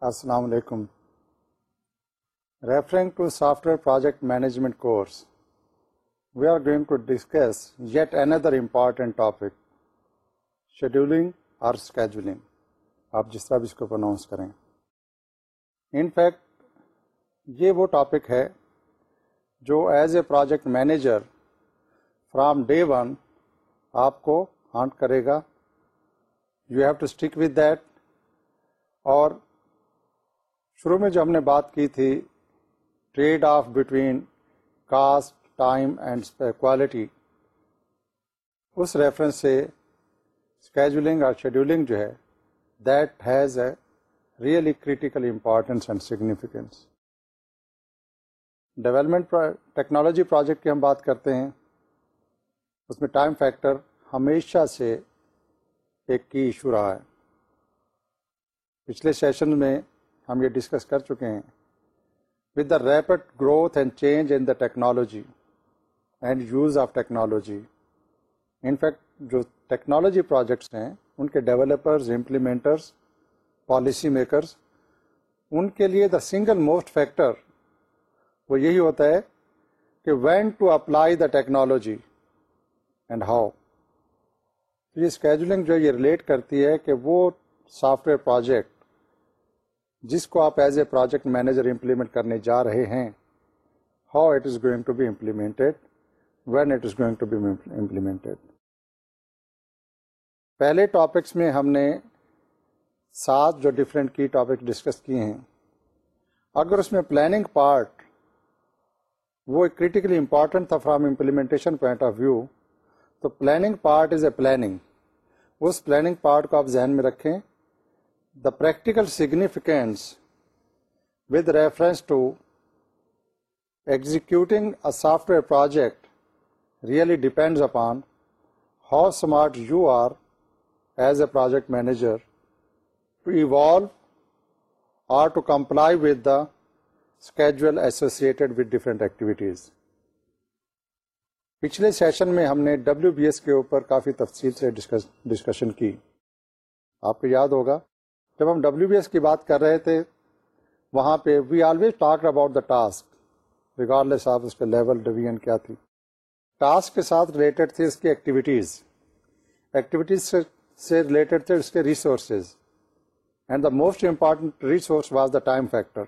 السلام علیکم referring to soft where project management course we are going to discuss yet another important topic scheduling or scheduling آپ جس طرح بھی اس کو پرناؤنس کریں ان فیکٹ یہ وہ ٹاپک ہے جو as a project manager from day one آپ کو ہانٹ کرے گا you have to stick with that اور شروع میں جو ہم نے بات کی تھی trade off between cost time and quality اس ریفرنس سے اسکیجولنگ اور شیڈولنگ جو ہے that has a really critical importance and significance development technology project کی ہم بات کرتے ہیں اس میں ٹائم فیکٹر ہمیشہ سے ایک کی ایشو رہا ہے پچھلے سیشن میں ہم یہ ڈسکس کر چکے ہیں with the rapid growth and change in the technology and use of technology in fact جو ٹیکنالوجی پروجیکٹس ہیں ان کے ڈیولپرز امپلیمنٹرس پالیسی میکرز ان کے لیے دا سنگل موسٹ فیکٹر وہ یہی ہوتا ہے کہ when to apply the technology and how تو یہ اسکیجولنگ جو یہ ریلیٹ کرتی ہے کہ وہ سافٹ ویئر پروجیکٹ جس کو آپ as a project manager implement کرنے جا رہے ہیں how it is going to be implemented when it is going to be implemented پہلے ٹاپکس میں ہم نے سات جو ڈفرینٹ کی ٹاپکس ڈسکس کیے ہیں اگر اس میں پلاننگ پارٹ وہ ایک کریٹیکلی امپارٹنٹ تھا from implementation point of view تو planning part is a planning اس پلاننگ پارٹ کو آپ ذہن میں رکھیں the practical significance with reference to executing a soft where پروجیکٹ really depends upon how smart you are as a project manager to evolve or to comply with the schedule associated with different activities. پچھلے session میں ہم نے W B S کے اوپر کافی تفصیل سے ڈسکشن کی آپ کو یاد ہوگا جب ہم ڈبلو بی ایس کی بات کر رہے تھے وہاں پہ we always talk about the task regardless of اس کا لیول ڈویژن کیا تھی ٹاسک کے ساتھ ریلیٹڈ تھے اس کی ایکٹیویٹیز ایکٹیویٹیز سے ریلیٹڈ تھے اس کے resources and the most important resource was the time factor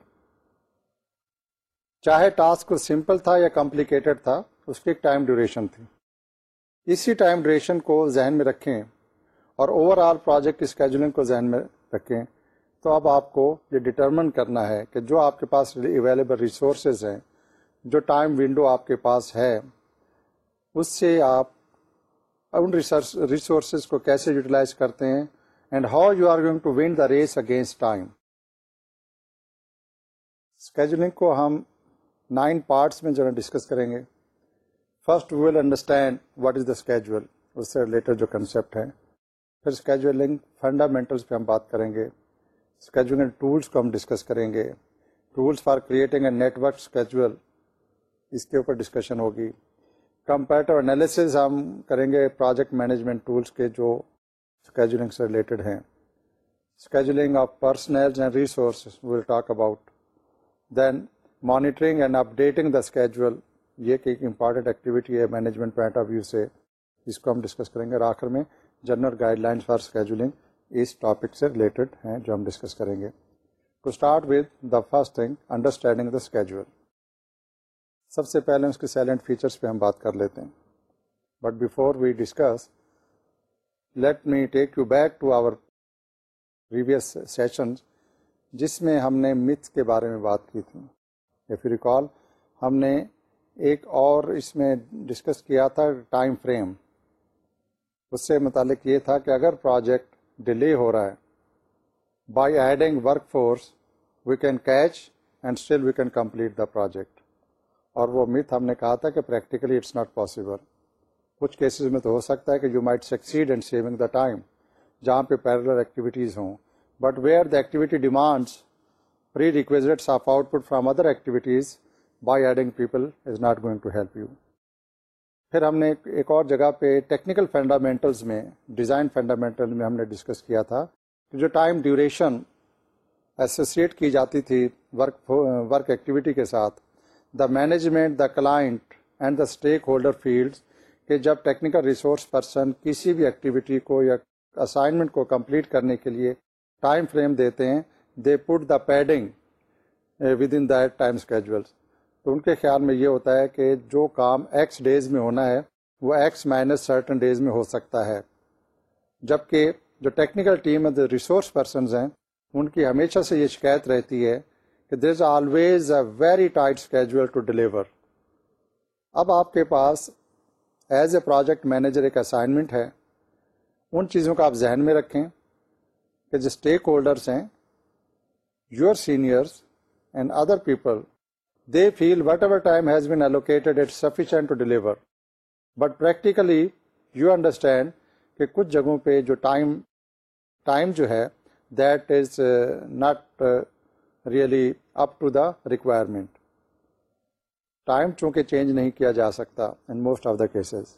چاہے ٹاسک سمپل تھا یا کمپلیکیٹڈ تھا اس کی ایک ٹائم ڈیوریشن تھی اسی ٹائم ڈیوریشن کو ذہن میں رکھیں اور اوور آل پروجیکٹ کی کو ذہن میں رکھیں تو اب آپ کو یہ ڈٹرمن کرنا ہے کہ جو آپ کے پاس اویلیبل ریسورسز ہیں جو ٹائم ونڈو آپ کے پاس ہے اس سے آپ ان ریسورسز کو کیسے یوٹیلائز کرتے ہیں and how you are going to one the race against time scheduling کو ہم نائن پارٹس میں جو ہے ڈسکس کریں گے first we will understand what is the schedule اس سے ریلیٹڈ جو کنسیپٹ ہیں پھر اسکیجولنگ فنڈامنٹلس پہ ہم بات کریں گے اسکیجولنگ ٹولس کو ہم ڈسکس کریں گے tools for creating a network schedule اس کے اوپر ڈسکشن ہوگی کمپیٹر انالیسز ہم کریں گے پروجیکٹ مینجمنٹ ٹولس کے جو اسکیجولنگ سے ریلیٹڈ ہیں scheduling of personnel resources will talk about then monitoring and updating the schedule یہ کہ امپارٹنٹ ایکٹیویٹی ہے مینجمنٹ پوائنٹ آف ویو سے اس کو ہم ڈسکس کریں گے اور آخر میں general guidelines for scheduling اس ٹاپک سے ریلیٹڈ ہیں جو ہم ڈسکس کریں گے to start with the first thing understanding the schedule سب سے پہلے اس کے سائلنٹ فیچرس پہ ہم بات کر لیتے ہیں but before we discuss let me take you back to our previous session جس میں ہم نے متھ کے بارے میں بات کی تھی ریکال ہم نے ایک اور اس میں ڈسکس کیا تھا ٹائم فریم اس سے متعلق یہ تھا کہ اگر پروجیکٹ ڈیلے ہو رہا ہے by adding work force we can catch and still we can complete the project اور وہ امیت ہم نے کہا تھا کہ پریکٹیکلی اٹس ناٹ پاسبل کچھ کیسز میں تو ہو سکتا ہے کہ you might succeed and saving the time جہاں پہ پیرلر ایکٹیویٹیز ہوں but way are the activity demands prerequisites of output from other activities by adding people is not going to help you پھر ہم نے ایک اور جگہ پہ ٹیکنیکل فنڈامنٹلز میں ڈیزائن فنڈامنٹل میں ہم نے ڈسکس کیا تھا کہ جو ٹائم ڈیوریشن ایسوسیٹ کی جاتی تھی ورک ورک ایکٹیویٹی کے ساتھ the management the client and the stakeholder field کہ جب ٹیکنیکل ریسورس پرسن کسی بھی ایکٹیویٹی کو یا اسائنمنٹ کو کمپلیٹ کرنے کے لیے ٹائم فریم دیتے ہیں they put the padding within that time schedule تو ان کے خیال میں یہ ہوتا ہے کہ جو کام ایکس ڈیز میں ہونا ہے وہ ایکس مائنس سرٹن ڈیز میں ہو سکتا ہے جبکہ جو ٹیکنیکل ٹیم ریسورس پرسنز ہیں ان کی ہمیشہ سے یہ شکایت رہتی ہے there is always a very tight schedule to deliver اب آپ کے پاس ایز اے پروجیکٹ مینیجر ایک اسائنمنٹ ہے ان چیزوں کا آپ ذہن میں رکھیں کہ جو اسٹیک ہولڈرس ہیں your seniors and other people they feel whatever time has been allocated it sufficient to deliver but practically you understand کہ کچھ جگہوں پہ جو ٹائم ٹائم جو ہے that is not really up to the requirement time چونکہ change نہیں کیا جا سکتا in most of the cases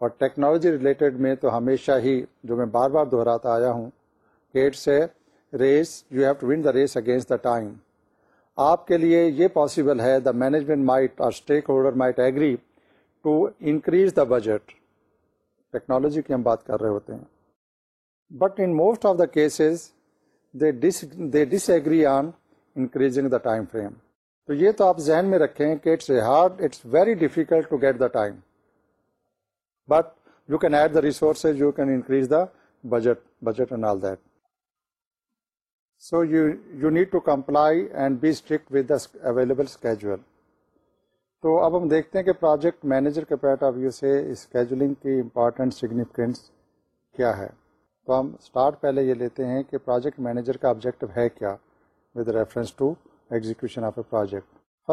اور ٹیکنالوجی ریلیٹڈ میں تو ہمیشہ ہی جو میں بار بار دہراتا آیا ہوں گیٹ سے race you have to one the race against the time آپ کے لیے یہ پاسبل ہے دا مینجمنٹ مائٹ اور stake holder might agree to increase the budget technology کی ہم بات کر رہے ہوتے ہیں but in most of the cases they dis they disagree on increasing the time frame تو یہ تو آپ ذہن میں رکھیں کہ it's hard it's very difficult to get the time but you can add the resources you can increase the budget budget and all that so you you need to comply and be strict with the available schedule تو اب ہم دیکھتے ہیں کہ project manager کے پیٹ of you سے scheduling کی important significance کیا ہے تو ہم اسٹارٹ پہلے یہ لیتے ہیں کہ پروجیکٹ مینیجر کا آبجیکٹو ہے کیا of a to First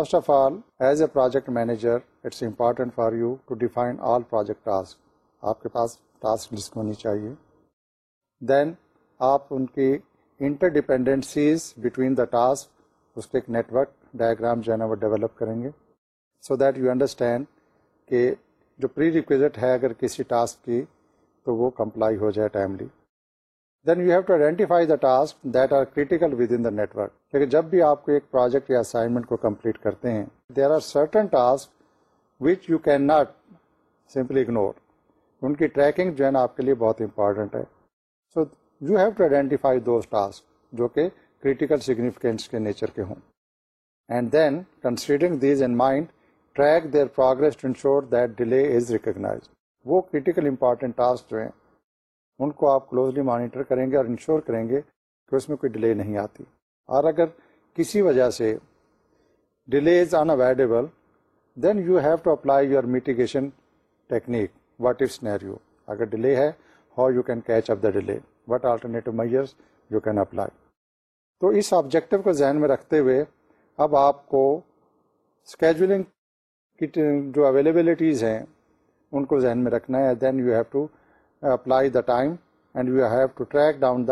first of all as a project manager it's for for you to define all project آپ کے پاس ٹاسک لسٹ ہونی چاہیے دین آپ ان کی interdependencies between the task اس کے نیٹورک ڈائگرام جو ہے نا وہ ڈیولپ کریں گے سو دیٹ یو انڈرسٹینڈ کہ جو پری ریکویزٹ ہے اگر کسی ٹاسک کی تو وہ کمپلائی ہو جائے timely then you have to identify the task that are critical within the network کیونکہ جب بھی آپ کو ایک پروجیکٹ یا اسائنمنٹ کو کمپلیٹ کرتے ہیں there are certain task which you can not simply ignore ان کی ٹریکنگ جو ہے نا آپ کے لیے بہت امپارٹنٹ ہے so you have to identify those task جو کہ کریٹیکل سگنیفیکینس کے نیچر کے ہوں and then considering these in mind track their progress ensure that delay is recognize وہ کریٹیکل امپارٹنٹ ٹاسک جو ہیں ان کو آپ کلوزلی مانیٹر کریں گے اور انشور کریں گے کہ اس میں کوئی ڈیلے نہیں آتی اور اگر کسی وجہ سے delay is unavoidable then you have to apply your mitigation technique what is near you اگر ڈیلے ہے how you can catch up the delay what alternative measures you can apply تو اس آبجیکٹو کو ذہن میں رکھتے ہوئے اب آپ کو اسکیجولنگ کی جو اویلیبلٹیز ہیں ان کو ذہن میں رکھنا ہے then you have to apply the time and you have to track down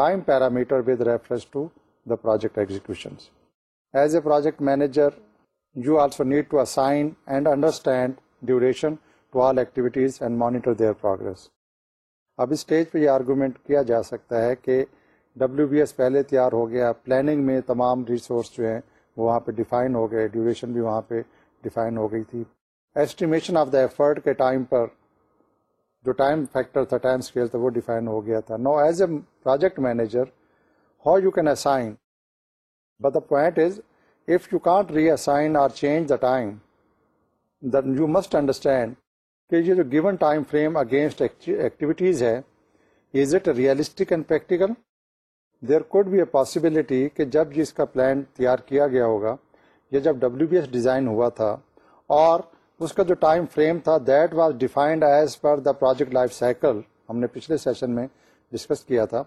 time parameter with reference to the project execution as a project manager you also need to assign and understand durations and monitor their progress ابھی stage پہ یہ argument کیا جا سکتا ہے کہ W B S پہلے تیار ہو گیا پلاننگ میں تمام ریسورس جو ہیں وہاں پہ ڈیفائن ہو گئے ڈیوریشن بھی وہاں پہ ڈیفائن ہو گئی تھی ایسٹیمیشن آف دا ایفرٹ کے ٹائم پر جو ٹائم فیکٹر تھا ٹائم اسکیل تھا وہ ڈیفائن ہو گیا تھا now as a project manager how you can assign but the point is if you can't reassign or change the time then you must understand کہ یہ جو given time frame against activities ہے is it realistic and practical there could be a possibility کہ جب اس کا plan تیار کیا گیا ہوگا یا جب ڈبلو بی ایس ڈیزائن ہوا تھا اور اس کا جو ٹائم فریم تھا that was defined as per the project life cycle ہم نے پچھلے سیشن میں ڈسکس کیا تھا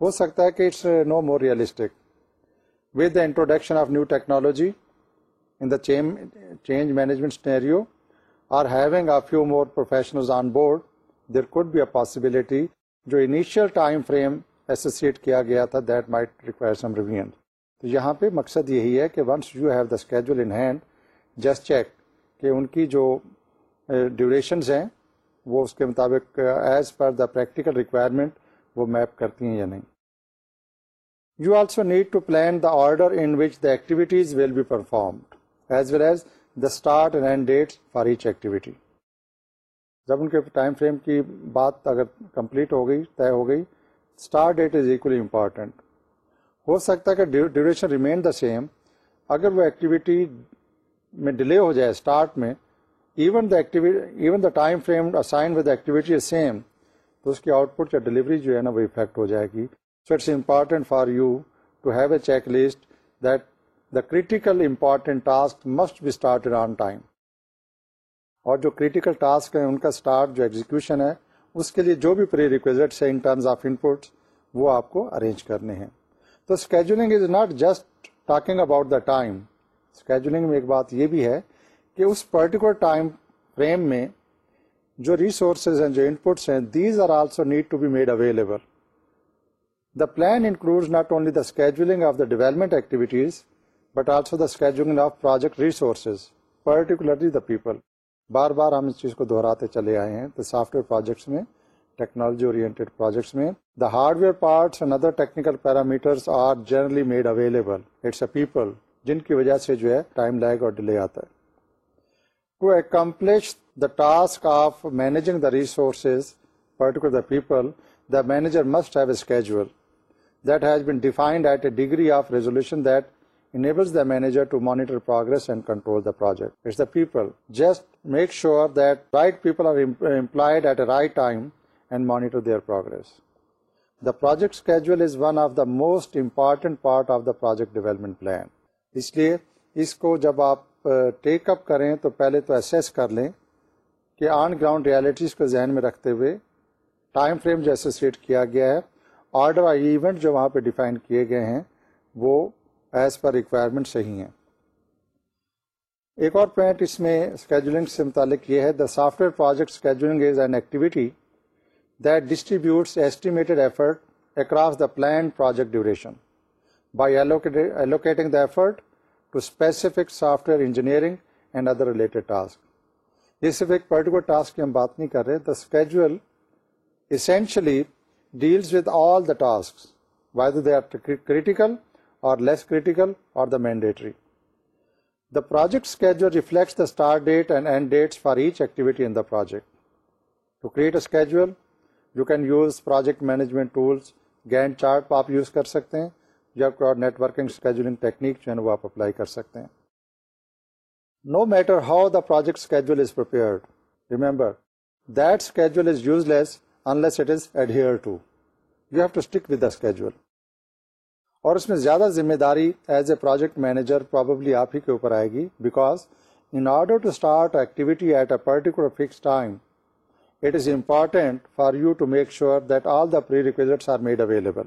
ہو سکتا ہے کہ it's no more realistic with the introduction of new technology in the change management or having few more on board there could be a possibility جو انیشیل ٹائم فریم ایسوسیٹ کیا گیا تھا دیٹ مائٹ ریکوائر سم تو یہاں پہ مقصد یہی ہے کہ once you have the schedule in hand just check کہ ان کی جو ڈیوریشنز ہیں وہ اس کے مطابق as per the practical requirement وہ میپ کرتی ہیں یا نہیں you also need to plan the order in which the activities will be performed as well as the start and date for each activity جب ان کے ٹائم فریم کی بات اگر کمپلیٹ ہو گئی طے ہو گئی start date is equally important ہو سکتا ہے کہ ڈیوریشن ریمین دا سیم اگر وہ ایکٹیویٹی میں ڈیلے ہو جائے اسٹارٹ میں even the activity even the time frame assign with activity same تو اس کی آؤٹ پٹ یا ڈلیوری جو ہے نا وہ افیکٹ ہو جائے گی so it's important for you to have a checklist that the critical important must be start on time اور جو کریٹیکل ٹاسک ہیں ان کا اسٹارٹ جو ایگزیکیوشن ہے اس کے لیے جو بھی پری ریکویزٹس ہیں ان ان ٹرمز آف وہ آپ کو ارینج کرنے ہیں تو scheduling is not just talking about the time scheduling میں ایک بات یہ بھی ہے کہ اس پرٹیکولر ٹائم فریم میں جو ریسورسز ہیں جو انپوٹس ہیں these are also need to be made available the plan includes not only the scheduling of the development activities but also the scheduling of project resources particularly the people بار بار ہم اس چیز کو دہراتے چلے آئے ہیں سافٹ ویئر پروجیکٹس میں ٹیکنالوجی اورینٹیڈ پروجیکٹس میں the hardware parts and other technical parameters are generally made available it's a people جن کی وجہ سے جو ہے ٹائم لیگ اور ڈیلے آتا ہے to accomplish the task of managing the resources particular the the people manager must have schedule that has been defined at a degree of resolution that manager to monitor progress and control just make sure progress the project is one of the most important part of the project development plan اس لیے اس کو جب آپ ٹیک اپ کریں تو پہلے تو ایسیس کر لیں کہ آن گراؤنڈ ریالٹیز کو ذہن میں رکھتے ہوئے ٹائم فریم جو ایسوسیٹ کیا گیا ہے آرڈر ایونٹ جو وہاں پہ ڈیفائن کیے گئے ہیں وہ ایز پر ریکوائرمنٹ صحیح ہیں ایک اور پوائنٹ اس میں اسکیجولنگ سے متعلق یہ ہے the soft where project scheduling is an activity that distributes estimated effort across the plan project duration by allocating the effort to specific software engineering and other related task یہ صرف ایک particular task کی ہم بات نہیں کر رہے the schedule essentially deals with all the task wire critical اور لیس کریٹیکل اور the mandatory the project schedule reflects the start date and end dates for each activity in the project to create schedule you can use project management tools Gantt chart پہ آپ use کر سکتے ہیں یا crowd net working scheduling technique جو ہے وہ آپ اپلائی کر سکتے ہیں no matter how the project schedule is prepared remember that schedule is useless unless it is adhere to you have to stick with the schedule اور اس میں زیادہ ذمہ داری as a project manager probably آپ ہی کے اوپر آئے گی because in order to start activity at a particular fix time it is important for you to make sure that all the prerequisites are made available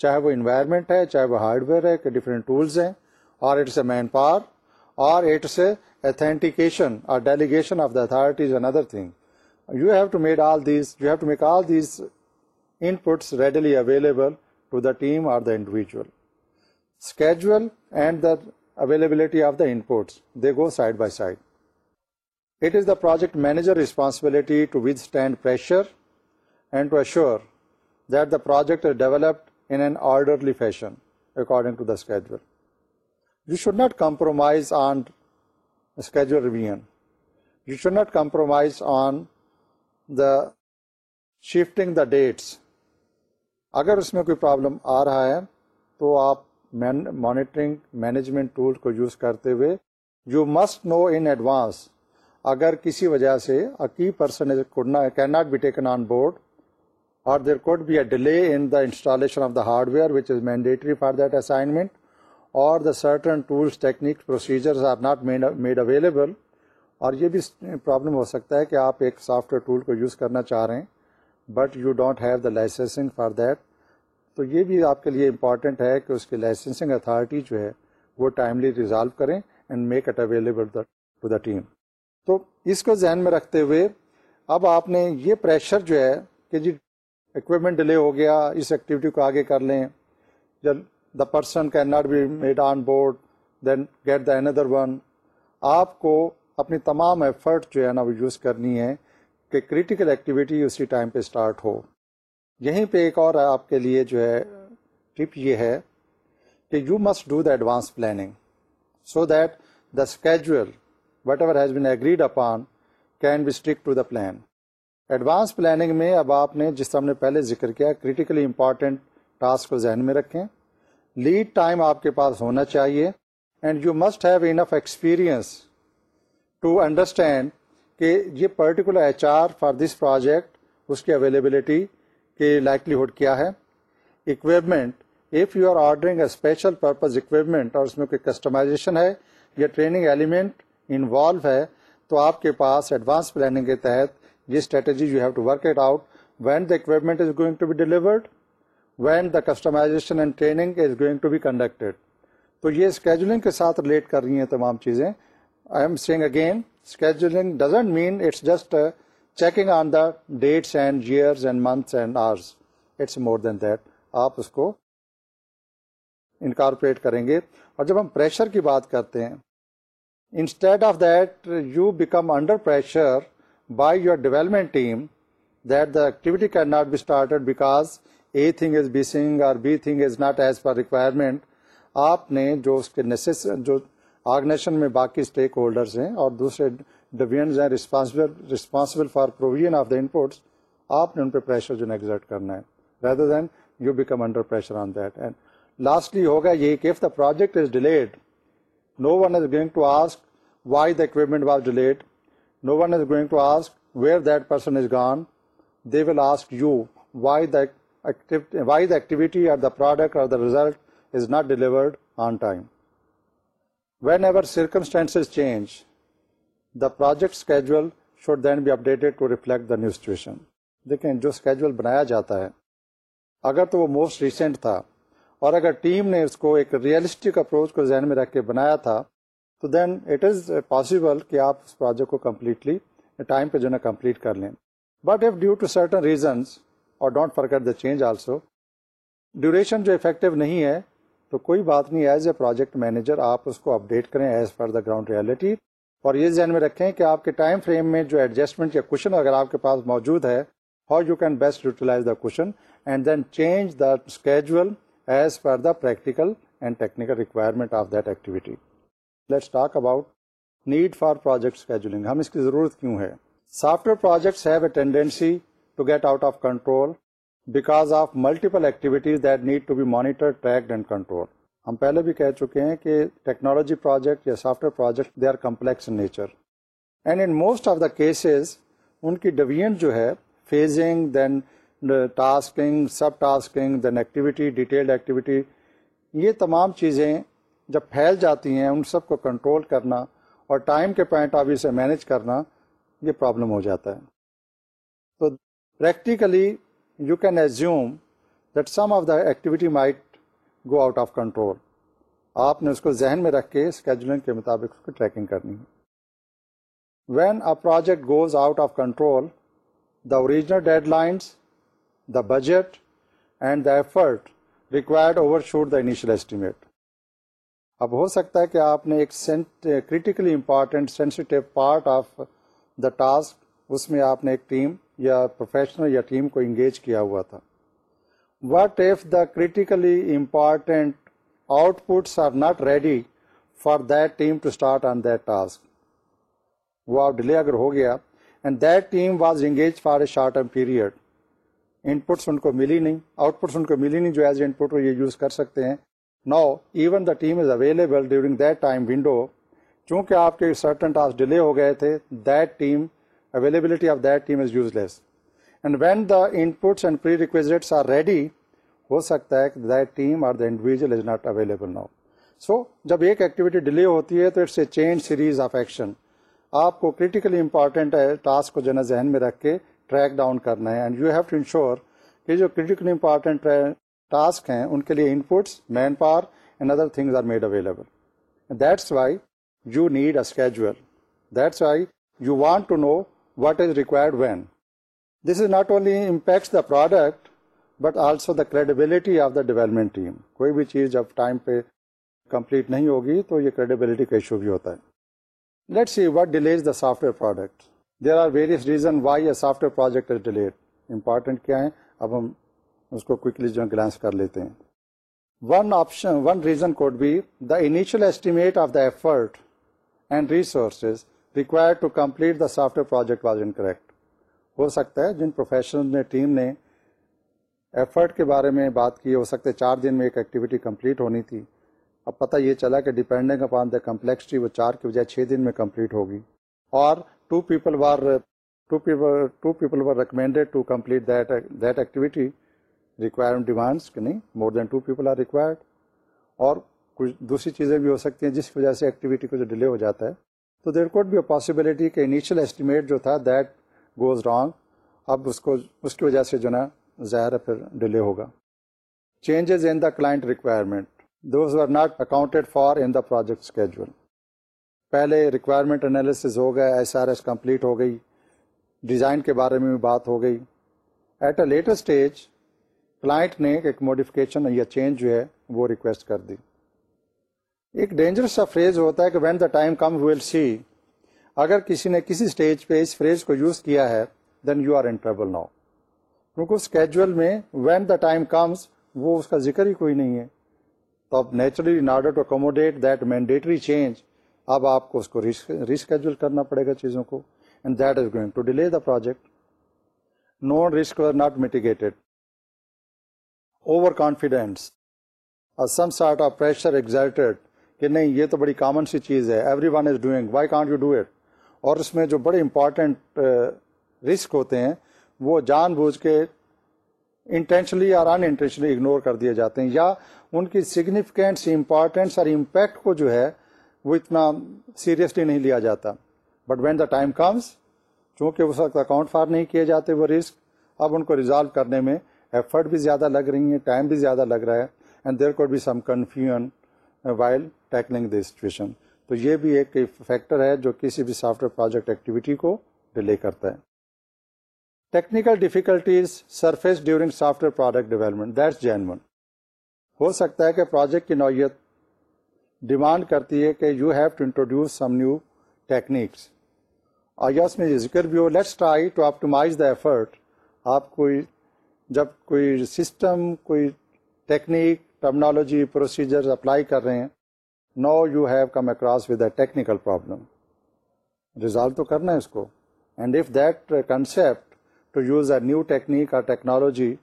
چاہے وہ environment ہے چاہے وہ ہارڈ ویئر ہے ڈفرینٹ ٹولس ہیں اور it's a manpower اور it's a اور delegation of the authorities you have to made all these you have to make all these inputs readily available to the the team and the availability of the inputs they go side by side it is the project manager responsibility to withstand pressure and to assure that the project developed in an orderly fashion according to the schedule. You should not compromise on schedule revision. You should not compromise on the shifting the dates. اگر اس میں کوئی problem آ رہا ہے تو آپ monitoring management tool کو یوز کرتے ہوئے you must know in advance اگر کسی وجہ سے a key person can not be taken on board or there could be a delay in the installation of the hardware which is mandatory for that assignment or the certain tools, techniques, procedures are not made, made available اور یہ بھی problem ہو سکتا ہے کہ آپ ایک software tool کو یوز کرنا چاہ رہے ہیں but you don't have the licensing for that تو یہ بھی آپ کے لیے امپورٹنٹ ہے کہ اس کی لائسنسنگ اتھارٹی جو ہے وہ ٹائملی ریزالو کریں and make it available to the team تو اس کو ذہن میں رکھتے ہوئے اب آپ نے یہ پریشر جو ہے کہ جی اکوپمنٹ ڈیلے ہو گیا اس ایکٹیویٹی کو آگے کر لیں جب the person can not be made on board then get the another one آپ کو اپنی تمام ایفرٹ جو ہے نا وہ یوز کرنی ہے کہ کریٹیکل ایکٹیویٹی اسی ٹائم پہ اسٹارٹ ہو یہیں پہ ایک اور آپ کے لیے جو ہے ٹپ یہ ہے کہ you must do the advance planning so that the schedule whatever has been agreed upon can be stick to the plan advance planning میں اب آپ نے جس طرح ہم نے پہلے ذکر کیا کریٹیکلی امپارٹینٹ ٹاسک کو ذہن میں رکھیں لیڈ ٹائم آپ کے پاس ہونا چاہیے and you must have enough experience to understand کہ یہ particular H R for this project اس کی اویلیبلٹی کے لائکلی ہوڈ کیا ہے equipment if you are ordering a special purpose equipment اور اس میں کوئی کسٹمائزیشن ہے یا ٹریننگ ایلیمنٹ انوالو ہے تو آپ کے پاس ایڈوانس پلاننگ کے تحت یہ strategy you have to work it out when the equipment is going to be delivered when the customization and training is going to be conducted تو یہ اسکیجولنگ کے ساتھ ریلیٹ کر رہی ہیں تمام چیزیں I am seeing again scheduling doesn't mean it's just checking on the dates and years and and months years it's more than that آپ اس کو انکارپوریٹ کریں گے اور جب ہم پریشر کی بات کرتے ہیں instead of that you become under pressure by your development team that the activity can not be started because A thing is or اور B thing is not as per requirement آپ نے جو اس کے نیسس جو آرگنیشن میں باقی stack holders ہیں اور دوسرے ڈویژنز ہیں responsible responsible for provision of the inputs آپ نے ان پہ پریشر جو ہے ایگزٹ کرنا ہے rather than you become under pressure on that and lastly ہوگا یہ کہ if the project is delayed no one is going to ask why the equipment was delayed no one is going to ask where that person is gone they will ask you why the activity are are the the product result is not delivered on time whenever circumstance change the project schedule should then be to reflect the new situation لیکن جو schedule بنایا جاتا ہے اگر تو وہ most recent تھا اور اگر ٹیم نے اس کو ایک ریئلسٹک اپروچ کو ذہن میں رکھ کے بنایا تھا تو دین اٹ از پاسبل کہ آپ اس پروجیکٹ کو کمپلیٹلی ٹائم uh, پہ جو ہے نا کمپلیٹ کر لیں but if due to certain reasons اور don't forget the change also duration جو افیکٹو نہیں ہے تو کوئی بات نہیں ایز اے پروجیکٹ مینیجر آپ اس کو اپڈیٹ کریں as per the ground reality اور یہ ذہن میں رکھیں کہ آپ کے ٹائم فریم میں جو ایڈجسٹمنٹ یا کوشچن اگر آپ کے پاس موجود ہے how you can best utilize the question and then change the schedule as per the practical and technical requirement of that activity let's talk about need for project scheduling ہم اس کی ضرورت کیوں ہے software projects have a tendency to get out of control because of multiple activities that need to be monitor tracked and control ہم پہلے بھی کہہ چکے ہیں کہ ٹیکنالوجی پروجیکٹ یا soft where project they are complex in nature and in most of the cases ان کی ڈویژن جو ہے فیزنگ دین ٹاسکنگ سب tasking then activity detailed activity یہ تمام چیزیں جب پھیل جاتی ہیں ان سب کو کنٹرول کرنا اور ٹائم کے پوائنٹ آف ویو سے مینیج کرنا یہ پرابلم ہو جاتا ہے تو practically you can assume that some of the activity might go out of control آپ نے اس کو ذہن میں رکھ کے اسکیجولنگ کے مطابق اس کو ٹریکنگ کرنی ہے when a project goes out of control the original deadlines the budget and the effort required overshoot the initial estimate اب ہو سکتا ہے کہ آپ نے ایک critically important sensitive part of the task اس میں آپ نے ایک ٹیم یا پروفیشنل یا ٹیم کو انگیج کیا ہوا تھا what if the critically important outputs are not ready for that team to start on that task وہ آپ ڈیلے اگر ہو گیا and that team was engage for a short term period inputs ان کو ملی نہیں out پٹس ان کو ملی نہیں جو ایز ان وہ یہ یوز کر سکتے ہیں now even the team is available during that time window چونکہ آپ کے سرٹن ٹاسک ڈیلے ہو گئے تھے that team availability of that team is useless and when the inputs and prerequisites are ready ہو سکتا ہے کہ that team or the individual is not available now so جب ایک activity delay ہوتی ہے تو it's a change series of action آپ کو کریٹیکلی امپارٹنٹ ہے ٹاسک کو جو ہے ذہن میں رکھ کے ٹریک ڈاؤن کرنا ہے and you have to ensure کہ جو کریٹیکلی امپارٹینٹ ٹاسک ہیں ان کے لیے ان پٹس man power and other things are made available that's why you need a that's why you want to know what is required when this is not only impacts the product but also the credibility of the development team کوئی بھی چیز جب time پہ complete نہیں ہوگی تو یہ credibility کا ایشو بھی ہوتا ہے let see what delays the software product there are various reason why a soft where project is delayed important کیا ہیں اب ہم اس کو کوکلی جو گلانس کر لیتے ہیں one option one reason could be the initial estimate of the effort and resources require to complete the soft where project incorrect ہو سکتا ہے جن پروفیشنل نے ٹیم نے ایفرٹ کے بارے میں بات کی ہو سکتے چار دن میں ایک ایکٹیویٹی کمپلیٹ ہونی تھی اب پتا یہ چلا کہ ڈیپینڈنگ اپان دا کمپلیکسٹی وہ چار کے بجائے چھ دن میں کمپلیٹ ہوگی اور two people two people were recommended to complete that activity requirement demands کہ نہیں more than two people are required اور کچھ دوسری چیزیں بھی ہو سکتی ہیں جس کی وجہ سے ایکٹیویٹی کو جو ڈیلے ہو جاتا ہے تو دیر کوڈ بھی پاسبلٹی کہ انیشیل اسٹیمیٹ جو تھا دیٹ گوز رانگ اب اس کو اس کی وجہ سے جو نا ظاہر پھر ڈیلے ہوگا changes in the client requirement those are not accounted for in the project schedule پہلے ریکوائرمنٹ انالیسز ہو گئے ایس آر ایس کمپلیٹ ہو گئی ڈیزائن کے بارے میں بھی بات ہو گئی at a later stage client نے ایک موڈیفکیشن یا چینج جو ہے وہ ریکویسٹ کر دی ایک ڈینجرس فریز ہوتا ہے کہ when the time come well see اگر کسی نے کسی اسٹیج پہ اس فریز کو یوز کیا ہے then you are in trouble now کیونکہ اس کیجول میں وین دا ٹائم کمز وہ اس کا ذکر ہی کوئی نہیں ہے تو اب naturally in order to accommodate that mandatory change اب آپ کو اس کو ریسکیجول کرنا پڑے گا چیزوں کو and that is going to delay the project no risk not mitigated over confidence some sort of pressure excited کہ نہیں یہ تو بڑی کامن سی چیز ہے every one is doing why can't you do it اور اس میں جو بڑے امپارٹینٹ رسک ہوتے ہیں وہ جان بوجھ کے انٹینشنلی اور ان انٹینشنلی اگنور کر دیے جاتے ہیں یا ان کی سگنیفیکینس امپارٹینس اور امپیکٹ کو جو ہے وہ اتنا سیریسلی نہیں لیا جاتا but when the time comes چونکہ اس وقت اکاؤنٹ فار نہیں کیے جاتے وہ رسک اب ان کو ریزالو کرنے میں ایفرٹ بھی زیادہ لگ رہی ہیں ٹائم بھی زیادہ لگ رہا ہے and there could be some confusion while tackling situation تو یہ بھی ایک فیکٹر ہے جو کسی بھی سافٹ ویئر پروجیکٹ ایکٹیویٹی کو ڈیلے کرتا ہے technical difficulties surface during software product development that's genuine ہو سکتا ہے کہ پروجیکٹ کی نوعیت ڈیمانڈ کرتی ہے کہ you have to introduce some new techniques اور یا اس میں ذکر بھی ہو let's try to the effort آپ کوئی جب کوئی سسٹم کوئی ٹیکنیک ٹرمنالوجی پروسیجر اپلائی کر رہے ہیں no you have come across with a technical problem resolve تو کرنا ہے اس کو and if that concept to use a new technique اور technology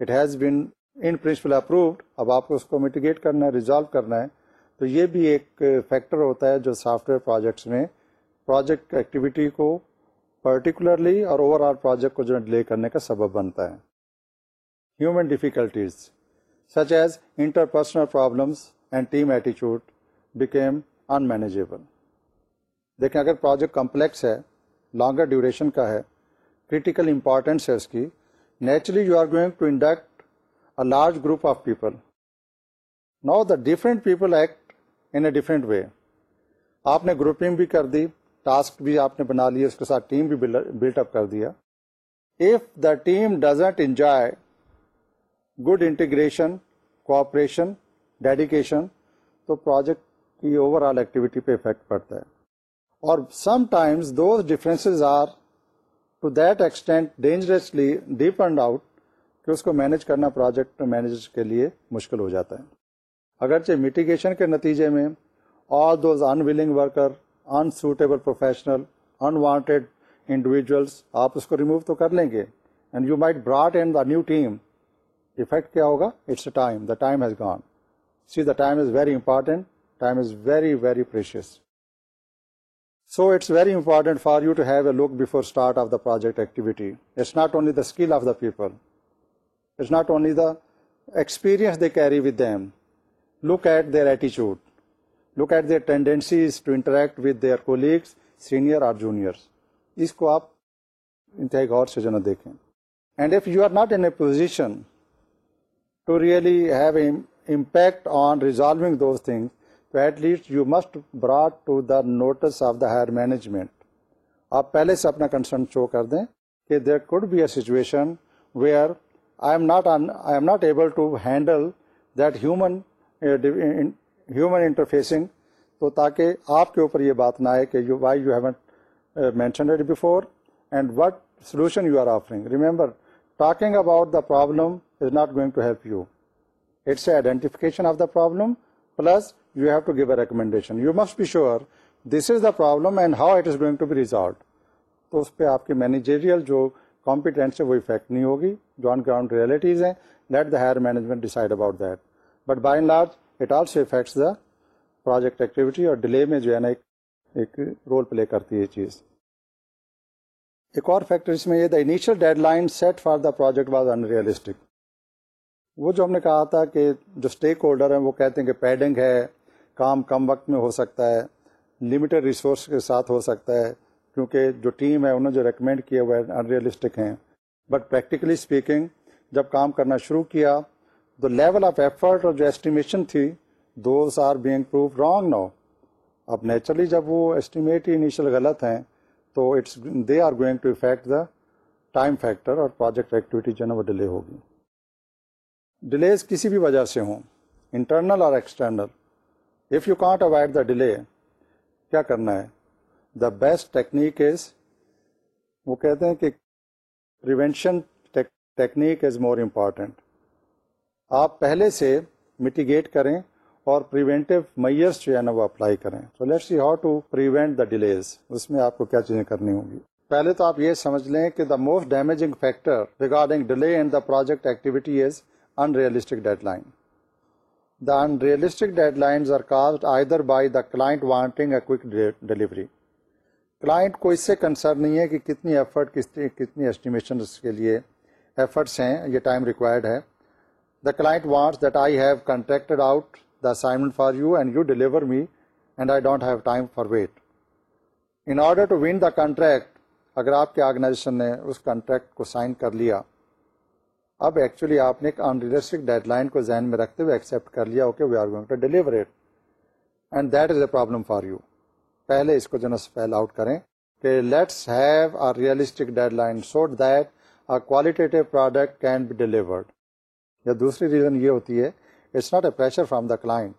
it has been in principle approved اب آپ کو اس کو میٹیگیٹ کرنا ہے ریزالو کرنا ہے تو یہ بھی ایک فیکٹر ہوتا ہے جو سافٹ ویئر پروجیکٹس میں پروجیکٹ ایکٹیویٹی کو پرٹیکولرلی اور اوور آل پروجیکٹ کو جو ڈیلے کرنے کا سبب بنتا ہے human difficulties such as interpersonal problems problems and team ایٹیچیوڈ بیکیم ان مینیجیبل دیکھیں اگر پروجیکٹ کمپلیکس ہے لانگر ڈیوریشن کا ہے کریٹیکل امپارٹینس ہے اس کی naturally you are going to induct a large group of people now the different people act in a different way آپ نے گروپنگ بھی کر دی ٹاسک بھی آپ نے بنا لی کے ساتھ ٹیم بھی بلٹ اپ کر دیا if the team doesn't enjoy good integration cooperation dedication تو پروجیکٹ کی اوور آل ایکٹیویٹی پہ افیکٹ پڑتا ہے اور sometimes those differences are to that extent dangerously depend out کہ اس کو مینج کرنا پروجیکٹ مینیجر کے لیے مشکل ہو جاتا ہے اگرچہ میٹیگیشن کے نتیجے میں all those unwilling worker unsuitable professional unwanted individuals آپ اس کو ریموو تو کر لیں گے and you might brought and the new team effect کیا ہوگا it's a time the time has gone see the time is very important time is very very precious so it's very important for you to have a look before start of the project activity it's not only the skill of the people it's not only the experience they carry with them look at their ایٹیچیوڈ look at their tendencies to interact with their colleagues senior اور juniors اس کو آپ انتہائی غور سے جن دیکھیں and if you are not in a position to really have impact on resolving things تو at least you must brought to the notice of the higher management آپ پہلے سے اپنا کنسرن شو کر دیں کہ there could be a situation where I am not I am not able to handle that human human interfacing تو تاکہ آپ کے اوپر یہ بات نہ آئے کہ you you why before and what solution you are offering remember talking about the problem is not going to help you it's a identification of the problem plus you have to give a recommendation you must be sure this is the problem and how it is going to be resolve تو اس پہ آپ کی managerial جو competence ہے وہ effect نہیں ہوگی جو آن گراؤنڈ ریئلٹیز ہیں let the higher management decide about that but by and large it also affects the project activity اور ڈیلے میں جو ہے نا ایک ایک رول پلے کرتی ہے چیز ایک اور فیکٹر اس میں یہ the initial deadline set for the project was unrealistic وہ جو ہم نے کہا تھا کہ جو اسٹیک ہولڈر ہیں وہ کہتے ہیں کہ پیڈنگ ہے کام کم وقت میں ہو سکتا ہے لمیٹیڈ ریسورس کے ساتھ ہو سکتا ہے کیونکہ جو ٹیم ہے انہوں نے جو ریکمینڈ کیا وہ انریلسٹک ہیں بٹ پریکٹیکلی اسپیکنگ جب کام کرنا شروع کیا تو لیول آف ایفرٹ اور جو ایسٹیمیشن تھی those are being proof wrong نو اب نیچرلی جب وہ ایسٹیمیٹ ہی انیشیل غلط ہیں تو it's they are going to affect the time factor اور پروجیکٹ ایکٹیویٹی جو ہے نا وہ ڈیلے ہوگی ڈیلیز کسی بھی وجہ سے ہوں انٹرنل اور external if you can't avoid the delay کیا کرنا ہے دا بیسٹ ٹیکنیک از وہ کہتے ہیں کہ prevention technique is more important آپ پہلے سے میٹیگیٹ کریں اور پریونٹیو میئرس جو ہے نا وہ اپلائی کریں let see how to prevent the delays اس میں آپ کو کیا چیزیں کرنی ہوں گی پہلے تو آپ یہ سمجھ لیں کہ the most damaging factor regarding delay in the project activity is unrealistic deadline the unrealistic deadline by the clienting client کو اس سے کنسرن نہیں ہے کہ کتنی ایفر کتنی اسٹیمیشن کے لیے ایفرٹس ہیں یہ ٹائم ریکوائرڈ ہے the client wants that I have contracted out the assignment for you and you deliver me and I don't have time for wait in order to one the contract اگر آپ کے organization نے اس contract کو sign کر لیا اب actually آپ نے ایک انریلسٹک ڈیڈ لائن کو ذہن میں رکھتے ہوئے ایکسیپٹ کر لیا okay and that is a problem for you پہلے اس کو جو ہے نا اسپیل آؤٹ کریں کہ let's have a realistic deadline so that a product can be delivered یا دوسری ریزن یہ ہوتی ہے it's not a pressure from the client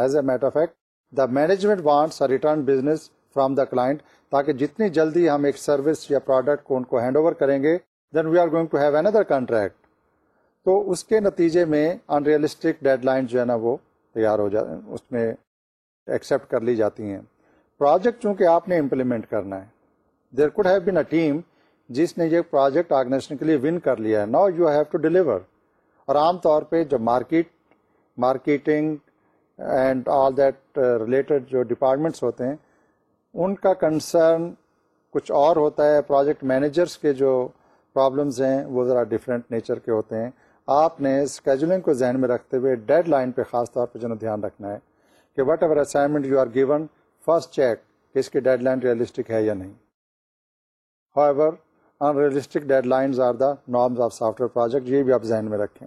as a matter fact the management wants return business from the client تاکہ جتنی جلدی ہم ایک سروس یا پروڈکٹ کو ان کو ہینڈ اوور کریں گے then we are going to have اندر کانٹریکٹ تو اس کے نتیجے میں انریلسٹک ڈیڈ لائن جو ہے نا وہ تیار ہو جا اس میں ایکسیپٹ کر لی جاتی ہیں پروجیکٹ چونکہ آپ نے امپلیمنٹ کرنا ہے there could have been a team جس نے یہ پروجیکٹ آرگنائزیشن کے لیے ون کر لیا ہے نا یو ہیو ٹو ڈیلیور اور عام طور پہ جب market marketing and all that related جو ڈپارٹمنٹس ہوتے ہیں ان کا کنسرن کچھ اور ہوتا ہے پروجیکٹ مینیجرس کے جو پرابلمز ہیں وہ ذرا ڈفرینٹ نیچر کے ہوتے ہیں آپ نے اسکیجولنگ کو ذہن میں رکھتے ہوئے ڈیڈ لائن پہ خاص طور پہ جو دھیان رکھنا ہے کہ whatever assignment you are given first check کہ اس کی ڈیڈ لائن ریئلسٹک ہے یا نہیں however unrealistic deadlines are the norms of soft where project یہ بھی آپ ذہن میں رکھیں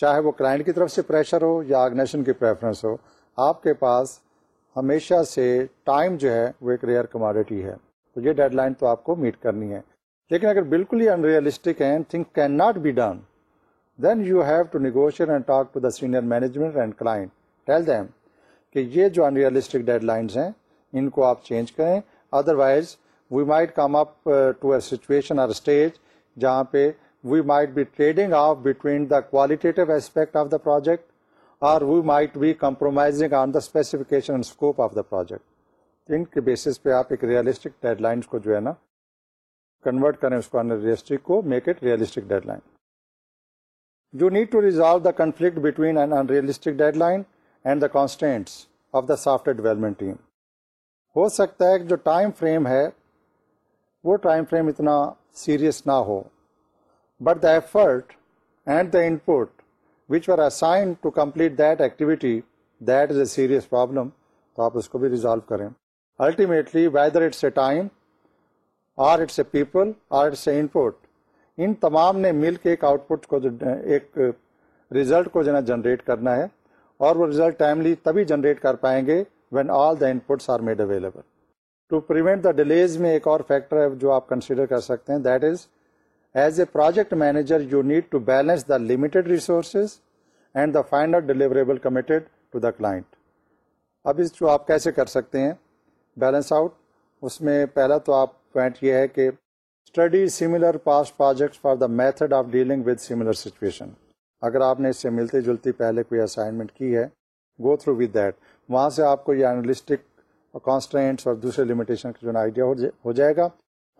چاہے وہ کلائنٹ کی طرف سے پریشر ہو یا آگنیشن کی پریفرنس ہو آپ کے پاس ہمیشہ سے ٹائم جو ہے وہ ایک ریئر کماڈیٹی ہے تو یہ ڈیڈ لائن تو آپ کو میٹ کرنی ہے لیکن اگر بالکل ہی انریلسٹک ہیں thing can not be done then you have to negotiate and talk to the senior management and client tell them کہ یہ جو انریلسٹک ڈیڈ لائنس ہیں ان کو آپ چینج کریں otherwise we might come up to a situation stage جہاں پہ we might be trading off between the qualitative aspect of the project اور we might be compromising on the specification scope of the project ان کے basis پہ آپ ایک realistic deadlines کو جو ہے نا کنورٹ کریں اس کو کو make it realistic deadline you need to resolve the conflict between an unrealistic deadline and the constants of the software development team ہو سکتا ہے کہ جو ٹائم فریم ہے وہ ٹائم فریم اتنا سیریس نہ ہو but the effort and the input which are assign to complete that that activity is a serious problem تو آپ اس کو بھی ریزالو کریں ultimately whether it's a time or it's a people or it's a input ان تمام نے مل کے ایک آؤٹ پٹ کو ایک ریزلٹ کو جو ہے جنریٹ کرنا ہے اور وہ ریزلٹ ٹائملی تبھی جنریٹ کر پائیں گے when all the inputs are made available to prevent the delays میں ایک اور فیکٹر ہے جو آپ کنسیڈر کر سکتے ہیں that is as a project manager you need to balance the limited resources and the final deliverable committed the client اب اس کو آپ کیسے کر سکتے ہیں بیلنس آؤٹ اس میں پہلا تو آپ پوائنٹ یہ ہے کہ study similar past project for the method of dealing with similar situation اگر آپ نے اس سے ملتے جلتی پہلے کوئی اسائنمنٹ کی ہے گو تھرو ود دیٹ وہاں سے آپ کو یہ انالسٹک کانسٹینٹس اور دوسرے لمیٹیشن کا جو ہے نا آئیڈیا ہو جائے گا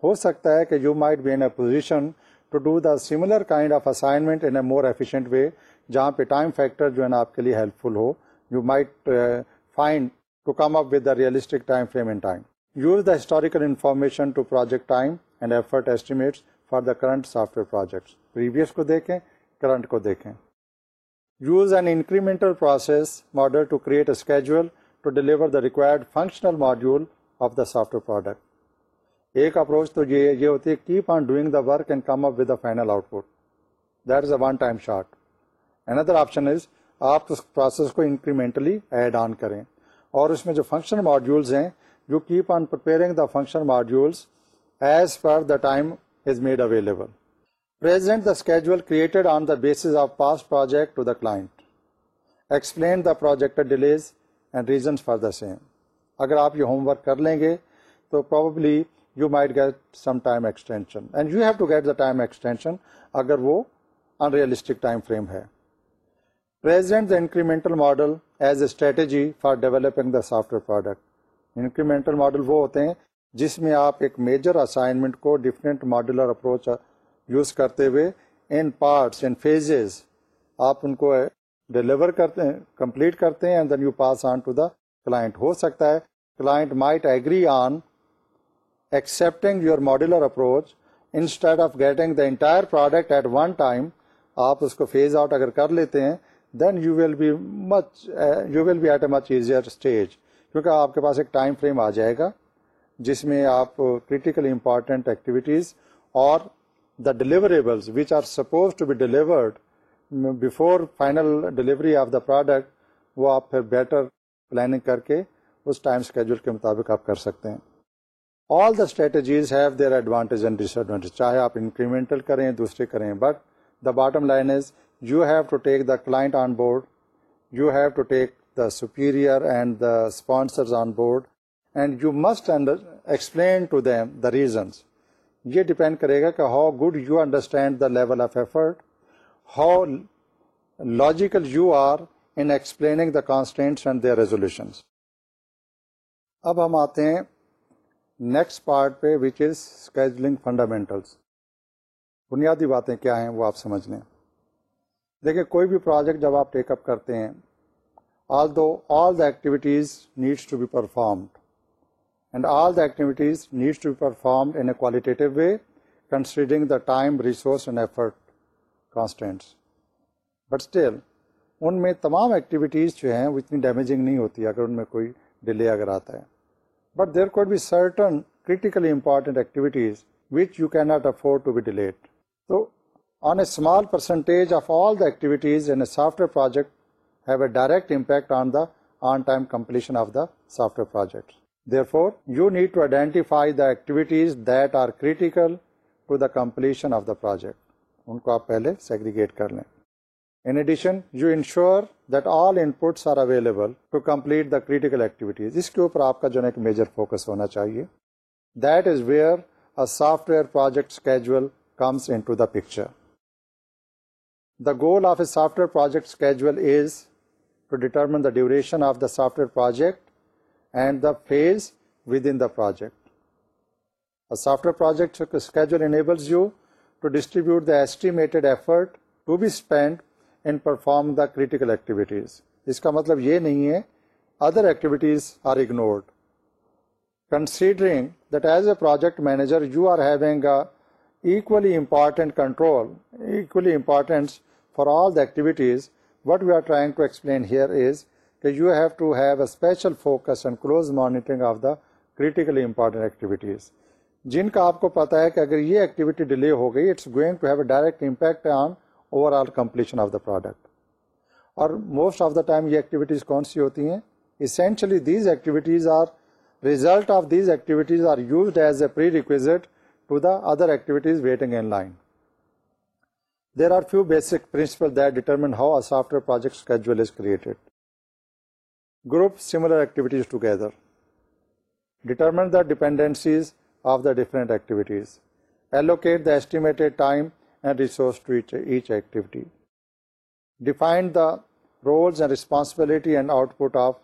ہو سکتا ہے کہ you might be in a position to do the similar kind of assignment in a more efficient way جہاں پہ ٹائم فیکٹر جو ہے نا آپ کے لیے ہیلپ فل ہو you might find to come up with the realistic time frame in time use the historical information for the current softwares کو دیکھیں کرنٹ کو دیکھیں use an incremental functional module of the software product ایک approach تو یہ ہوتی ہے keep on doing the work come up the final output that is one time short Another option is آپ اس process کو incrementally add on کریں اور اس میں جو فنکشنل ماڈیولز ہیں you keep on preparing the function modules as per the time is made available present the schedule created on the basis of pass project to the client explain the project delays and reasons for the same اگر آپ یہ homework کر لیں گے تو probably you might get some time extension and you have to get the time extension اگر وہ unrealistic time frame ہے present the incremental model as a strategy for developing the software product incremental model وہ ہوتے ہیں جس میں آپ ایک میجر اسائنمنٹ کو ڈفرینٹ ماڈولر اپروچ یوز کرتے ہوئے ان پارٹس ان فیزز آپ ان کو ڈلیور کرتے ہیں کمپلیٹ کرتے ہیں then you pass on to the client ہو سکتا ہے client might agree on accepting your modular approach instead of getting the entire product at one time آپ اس کو فیز آؤٹ اگر کر لیتے ہیں then you will will be at a much easier stage کیونکہ آپ کے پاس ایک ٹائم فریم آ جائے گا جس میں آپ کریٹیکل امپارٹینٹ ایکٹیویٹیز اور the deliverables which are suppose to be delivered before final delivery of the product وہ آپ پھر بیٹر پلاننگ کر کے اس ٹائم اسکیڈول کے مطابق آپ کر سکتے ہیں all the strategies have their advantage and disadvantage چاہے آپ انکریمنٹل کریں دوسرے کریں but the bottom line is you have to take the client on board you have to take the superior and the sponsors on board and you under, explain to them the reasons یہ depend کرے گا کہ how good you understand the level of effort how logical you are in explaining the constraints and their resolutions. اب ہم آتے ہیں next part پہ وچ از scheduling fundamentals بنیادی باتیں کیا ہیں وہ آپ سمجھ لیں دیکھیں کوئی بھی پروجیکٹ جب آپ ٹیک اپ کرتے ہیں although all the activities needs to be the and all to needs performed in a qualitative way considering the time resource and effort constraints but still ان میں تمام ایکٹیویٹیز جو ہیں وہ اتنی ڈیمیجنگ نہیں ہوتی اگر ان میں کوئی ڈیلے اگر آتا ہے but there could be certain critically important activities which you can not afford to be تو on a small percentage of all the activities in a soft where project direct impact on the time completion of the soft where project therefore you need to آئی فائی that the critical of the project ان کو آپ پہلے segregate کر لیں in addition you ensure the in its are available criticalities اس کے اوپر آپ کا جو ہے میجر فوکس ہونا چاہیے that is where where projects schedule comes in picture the goal of a soft where project schedule is to determine the duration of the soft where project and the phase within the project soft where project enables you to distribute the estimated effort to be spend in perform the critical activities اس کا مطلب یہ نہیں ہے other activities are ignored considering that as a project manager you are having equally important control important for all the activities what we are trying to explain here is کہ you have to have a special focus and close monitoring of the critically important activities جن کا آپ کو پتا ہے کہ اگر یہ ایکٹیویٹی ڈیلے ہو گئی it's going to have a direct impact on overall completion of the product اور موسٹ آف دا ٹائم یہ ایکٹیویٹیز کون سی ہوتی ہیں essentially these activities are result of these activities are used as a prerequisite to the other activities waiting in line there are few basic principle that determine how a soft where projects created group similar activities together dependencies of the different activities allocate the ایسٹی define role responsibility and output of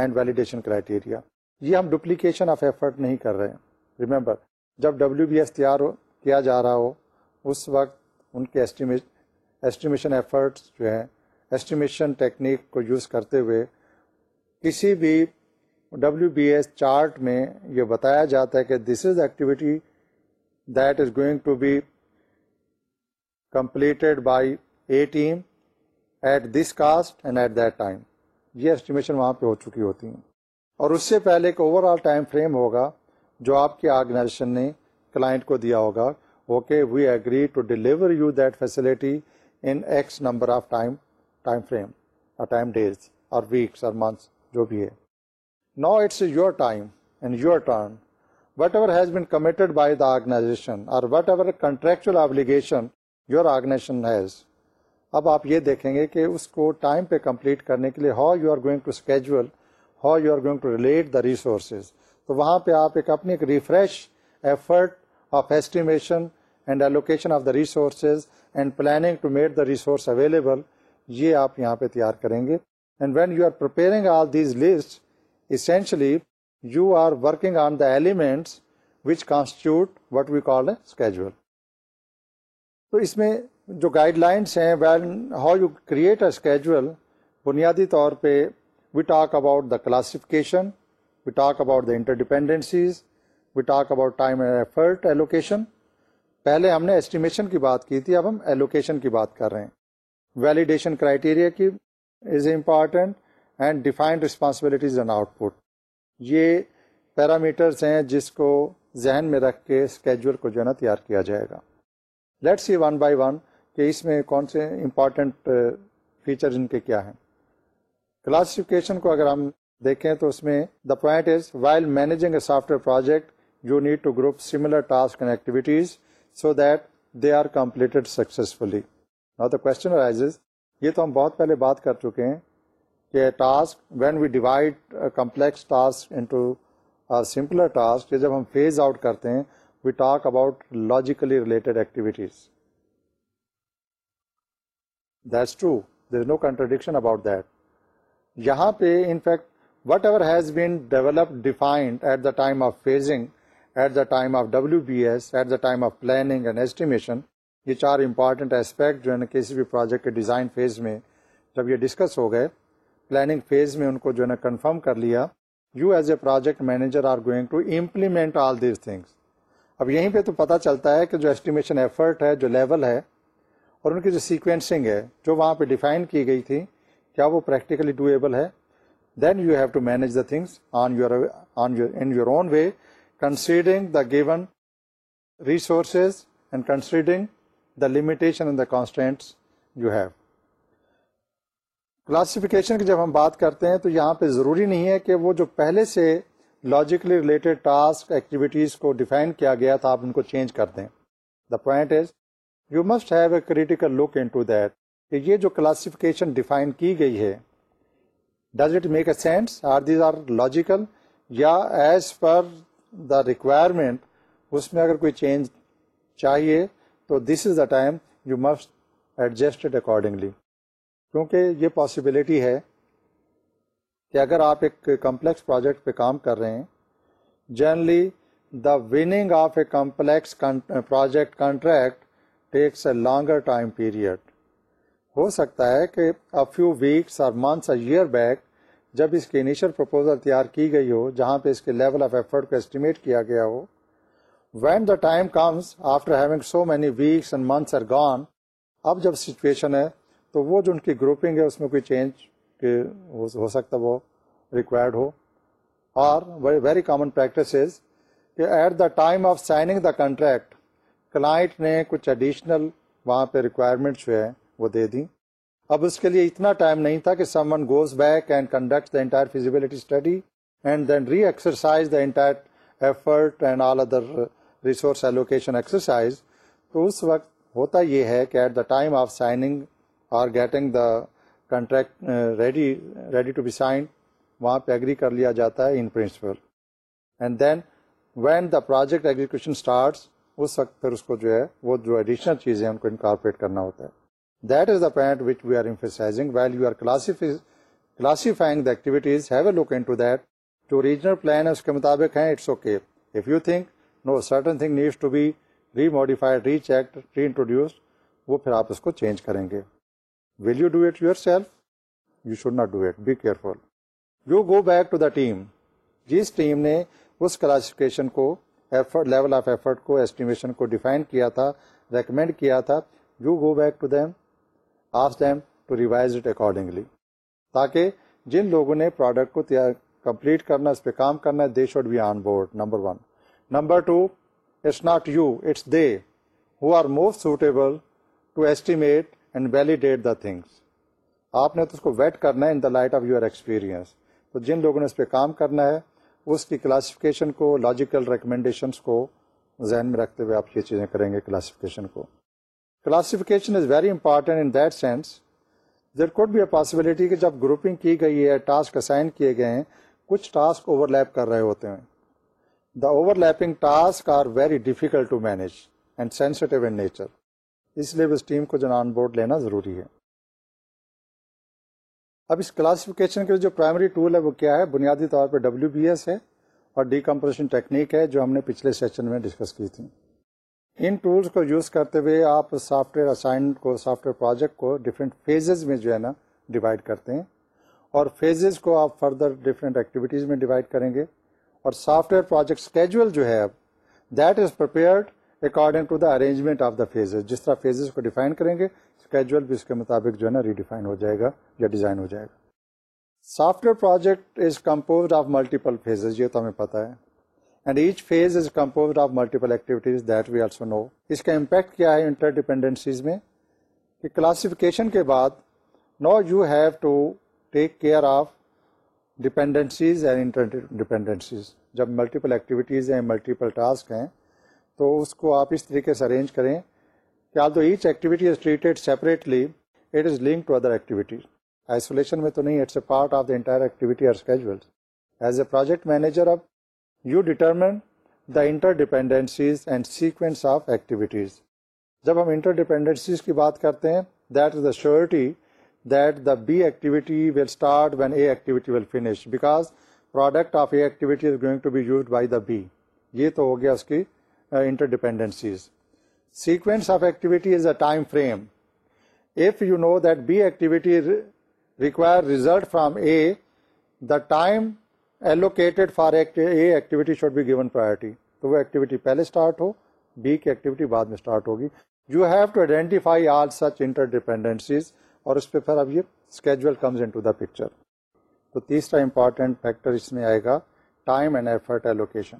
and validation یہ ہم duplication of effort نہیں کر رہے ہیں remember جب W B S تیار ہو کیا جا رہا ہو اس وقت ان کے ایسٹیمیٹ ایسٹیمیشن ایفرٹس جو ہیں ایسٹیمیشن ٹیکنیک کو یوز کرتے ہوئے کسی بھی ڈبلیو بی ایس چارٹ میں یہ بتایا جاتا ہے کہ this is activity that is going to be completed by a team at this cost and at that time یہ ایسٹیمیشن وہاں پہ ہو چکی ہوتی ہیں اور اس سے پہلے ایک اوور آل ٹائم فریم ہوگا جو آپ کی آرگنائزیشن نے کلائنٹ کو دیا ہوگا okay we agree to deliver you that facility in X number of time time frame اور ٹائم ڈیز اور ویکس اور منتھس جو بھی ہے no it's your time and your turn whatever has been committed by the organization اور آرگنا contractual obligation you are organization اب آپ یہ دیکھیں گے کہ اس کو ٹائم پہ کمپلیٹ کرنے کے لیے how you are going to schedule how you are going to relate the resources تو وہاں پہ آپ ایک اپنی ایک refresh effort of estimation and and allocation of the the resources planning to meet resource available یہ آپ یہاں پہ تیار کریں گے and when you you are are all these list essentially working on the elements which constitute what we call a schedule تو اس میں جو گائڈ لائنس ہیں when how you create a schedule بنیادی طور پہ we talk about the classification we talk about the interdependencies we talk about time and effort allocation پہلے ہم نے ایسٹیمیشن کی بات کی تھی اب ہم ایلوکیشن کی بات کر رہے ہیں ویلیڈیشن کرائٹیریا کی is important and defined responsibilities and output یہ پیرامیٹرس ہیں جس کو ذہن میں رکھ کے اسکیجول کو جو ہے نا تیار کیا جائے گا let's see one by one کہ اس میں کون سے امپارٹینٹ فیچر uh, ان کے کیا ہیں کلاسیفکیشن کو اگر ہم دیکھیں تو اس میں the point is while managing a soft where project you need to group similar task and activities so that they are completed successfully نا دا کوشچن رائزز یہ تو ہم بہت پہلے بات کر چکے ہیں کہ task when we divide complex task into simpler task جب ہم فیز آؤٹ کرتے ہیں we talk about logically related activities that's true there no contradiction about that یہاں پہ in fact whatever has been develop defined at the time of phasing at the time of W B S at the time of planning and estimation یہ چار important aspect جو ہے نا کسی بھی project کے ڈیزائن فیز میں جب یہ ڈسکس ہو گئے پلاننگ فیز میں ان کو جو ہے نا کنفرم کر لیا you as a project manager are going to implement all these things اب یہیں پہ تو پتہ چلتا ہے کہ جو ایسٹیمیشن ایفرٹ ہے جو لیول ہے اور ان کی جو سیکوینسنگ ہے جو وہاں پہ ڈیفائن کی گئی تھی کیا وہ پریکٹیکلی ڈویبل ہے then you have to manage the things on your on your in your own way resources the given resources and considering the constraints you have classification کی جب ہم بات کرتے ہیں تو یہاں پہ ضروری نہیں ہے کہ وہ جو پہلے سے لاجیکلی ریلیٹڈ ٹاسک ایکٹیویٹیز کو ڈیفائن کیا گیا تھا آپ ان کو چینج کر دیں the point is you must have a critical look into that کہ یہ جو کلاسیفکیشن ڈیفائن کی گئی ہے does it make a sense are these are logical یا ایز پر دا ریکوائرمنٹ اس میں اگر کوئی چینج چاہیے تو this is the time you must adjusted accordingly کیونکہ یہ پاسبلٹی ہے کہ اگر آپ ایک کمپلیکس پروجیکٹ پہ کام کر رہے ہیں generally the winning of a complex project contract takes a longer time period ہو سکتا ہے کہ اے فیو ویکس اور منتھس اے ایئر بیک جب اس کی انیشل پرپوزل تیار کی گئی ہو جہاں پہ اس کے لیول آف ایفرٹ کو اسٹیمیٹ کیا گیا ہو when the time comes after having so many weeks and months are gone اب جب سچویشن ہے تو وہ جو ان کی گروپنگ ہے اس میں کوئی چینج ہو سکتا وہ ریکوائرڈ ہو اور ویری کامن پریکٹس از کہ at the time of signing the contract client نے کچھ ایڈیشنل وہاں پہ ریکوائرمنٹ جو ہیں وہ دے دیں اب اس کے لیے اتنا ٹائم نہیں تھا کہ someone goes back and conduct the entire feasibility study and then re exercise the entire effort and all other resource allocation exercise تو اس وقت ہوتا یہ ہے کہ at the time of signing or getting the contract ready ready to be sign وہاں پہ agri کر لیا جاتا ہے in principle and then when the project execution starts اس وقت پھر اس کو جو ہے وہ جو ایڈیشنل چیزیں ان کو انکارپوریٹ کرنا ہوتا ہے that is the point which we آرفیسائزنگ well you آرسیفی classifying the activities look into that جو ریجنل پلان ہے اس کے مطابق ہیں it's okay if you think no certain thing needs to be re modified rechecked re introduced وہ پھر آپ اس کو چینج کریں گے will you do it yourself you should not do it be careful you go back to the team جس team نے اس کلاسیفکیشن کو لیول آف ایفرٹ کو ایسٹیمیشن کو ڈیفائن کیا تھا ریکمینڈ کیا تھا you go back to them them to revise it accordingly تاکہ جن لوگوں نے پروڈکٹ کو تیار کمپلیٹ کرنا اس پہ کام کرنا ہے they should be on board number one number two it's not you it's they who are most suitable to estimate and validate the things آپ نے تو اس کو ویٹ کرنا ہے in the light of your experience تو جن لوگوں نے اس پہ کام کرنا ہے اس کی کلاسیفکیشن کو لاجیکل ریکمنڈیشنس کو ذہن میں رکھتے ہوئے آپ یہ چیزیں کریں گے کلاسیفیکیشن کو classification is very important in that sense there could be a possibility کہ جب گروپنگ کی گئی ہے ٹاسک اسائن کیے گئے ہیں کچھ ٹاسک اوور لیپ کر رہے ہوتے ہیں the overlapping task are very difficult to manage and sensitive in nature اس لیے اس ٹیم کو جو آن بورڈ لینا ضروری ہے اب اس کلاسیفکیشن کے جو پرائمری ٹول ہے وہ کیا ہے بنیادی طور پہ ڈبلو بی ایس ہے اور ڈیکمپوزیشن ٹیکنیک ہے جو ہم نے پچھلے سیشن میں ڈسکس کی تھیں ان ٹولس کو یوز کرتے ہوئے آپ سافٹ ویئر اسائنمنٹ کو سافٹ ویئر پروجیکٹ کو ڈفرینٹ فیزز میں جو ہے نا ڈیوائڈ کرتے ہیں اور فیزز کو آپ فردر ڈفرینٹ ایکٹیویٹیز میں ڈیوائڈ کریں گے اور سافٹ ویئر پروجیکٹ اسکیجول جو ہے اب that is prepared according to the arrangement of the phases جس طرح فیزز کو ڈیفائن کریں گے اسکیجول بھی اس کے مطابق جو ہے نا ریڈیفائن ہو جائے گا یا ڈیزائن ہو جائے گا soft where project is compose of multiple phases یہ تو ہمیں پتہ ہے and each phase is compose of multiple activities now اس کا امپیکٹ کیا ہے انٹر ڈیپینڈنسیز میں کہ کلاسیفیکیشن کے بعد now you have to take care of and interdependencies جب ملٹیپل ایکٹیویٹیز ہیں ملٹیپل ٹاسک ہیں تو اس کو آپ اس طریقے سے ارینج کریں کہ آل دو each activity is treated separately it is link to other activities isolation میں تو نہیں it's a part of the entire activity are schedule as a project manager of you determine the interdependencies and sequence of activities جب ہم interdependencies کی بات کرتے ہیں that is the surety that the B activity will start when A activity will finish because product of a activity is going to be used by the B یہ تو ہو گیا اس کی interdependencies sequence of activity is a time frame if you know that B activity require result from A the time allocated for A activity should be given priority تو وہ activity پہلے start ہو B کی activity بعد میں start ہوگی you have to identify all such interdependencies اور اس پہ پھر اب یہ schedule comes into the picture تو تیسرا امپارٹینٹ فیکٹر اس میں آئے گا ٹائم اینڈ ایفرٹ ایلوکیشن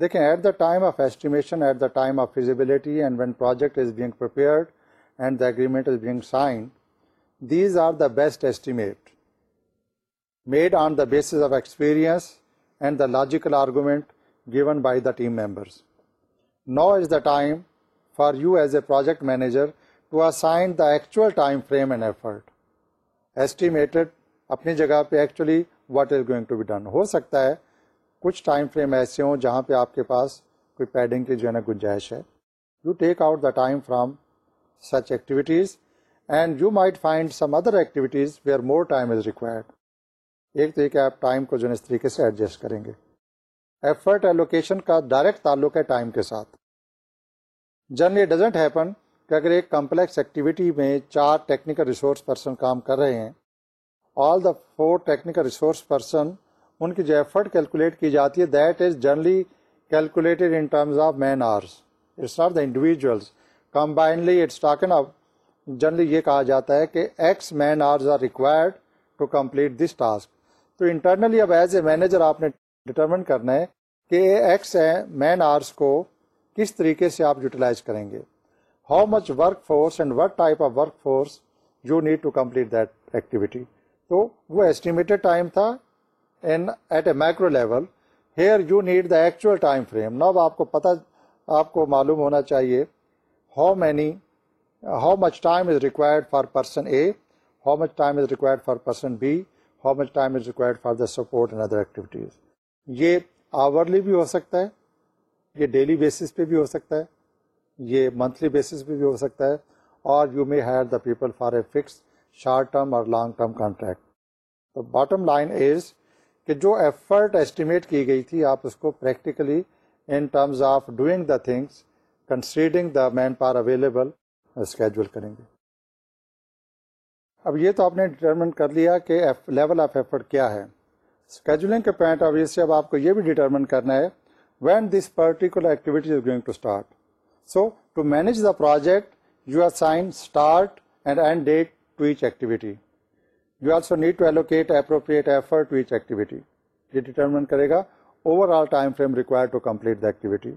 دیکھیں at the time of estimation at the time of feasibility and when project is being and the agreement is being signed these are the best estimate made on the basis of experience and the logical argument given by the team members now is the time for you as a project manager to assign the actual time frame and effort estimated اپنی جگہ پہ actually what is going to be done ہو سکتا ہے کچھ time frame ایسے ہوں جہاں پہ آپ کے پاس کوئی پیڈنگ کی جو ہے نا گنجائش ہے you take out the time from such activities and you might find some other activities where more time is required ایک طریقہ آپ ٹائم کو جو اس طریقے سے ایڈجسٹ کریں گے ایفرٹ ایلوکیشن کا ڈائریکٹ تعلق ہے ٹائم کے ساتھ جنرلی ڈزنٹ ہیپن کہ اگر ایک کمپلیکس ایکٹیویٹی میں چار ٹیکنیکل ریسورس پرسن کام کر رہے ہیں all the four technical resource person ان کی جو ایفرٹ کیلکولیٹ کی جاتی ہے that is generally calculated in terms of man it's not the individuals it's taken generally یہ کہا جاتا ہے کہ X man hours are required to complete this task تو انٹرنلی اب ایز اے مینیجر آپ نے ڈٹرمن کرنا ہے کہ ایکس ہے مین آرس کو کس طریقے سے آپ یوٹیلائز کریں گے how much work force and what type of work force you need to complete that activity تو وہ ایسٹیمیٹڈ ٹائم تھا at a micro level here you need the actual time frame نو آپ کو پتا آپ کو معلوم ہونا چاہیے how many how much time is required for person A how much time is required for person B how much time is required for the support and other activities یہ hourly بھی ہو سکتا ہے یہ ڈیلی بیسس پہ بھی ہو سکتا ہے یہ منتھلی بیسس پہ بھی ہو سکتا ہے اور you may hire the people for a fix short term اور لانگ ٹرم کانٹریکٹ تو باٹم لائن از کہ جو ایفرٹ ایسٹیمیٹ کی گئی تھی آپ اس کو practically in terms of doing the things considering the manpower available schedule کریں گے اب یہ تو آپ نے ڈیٹرمنٹ کر لیا کہ لیول آف ایفرٹ کیا ہے اسکیجولنگ کے پوائنٹ آف ویو سے اب آپ کو یہ بھی ڈیٹرمنٹ کرنا ہے when this particular activity is going to start so to manage the project you are sign start and end date to each activity you also need to allocate appropriate effort each activity یہ determine کرے گا overall time frame require to complete the activity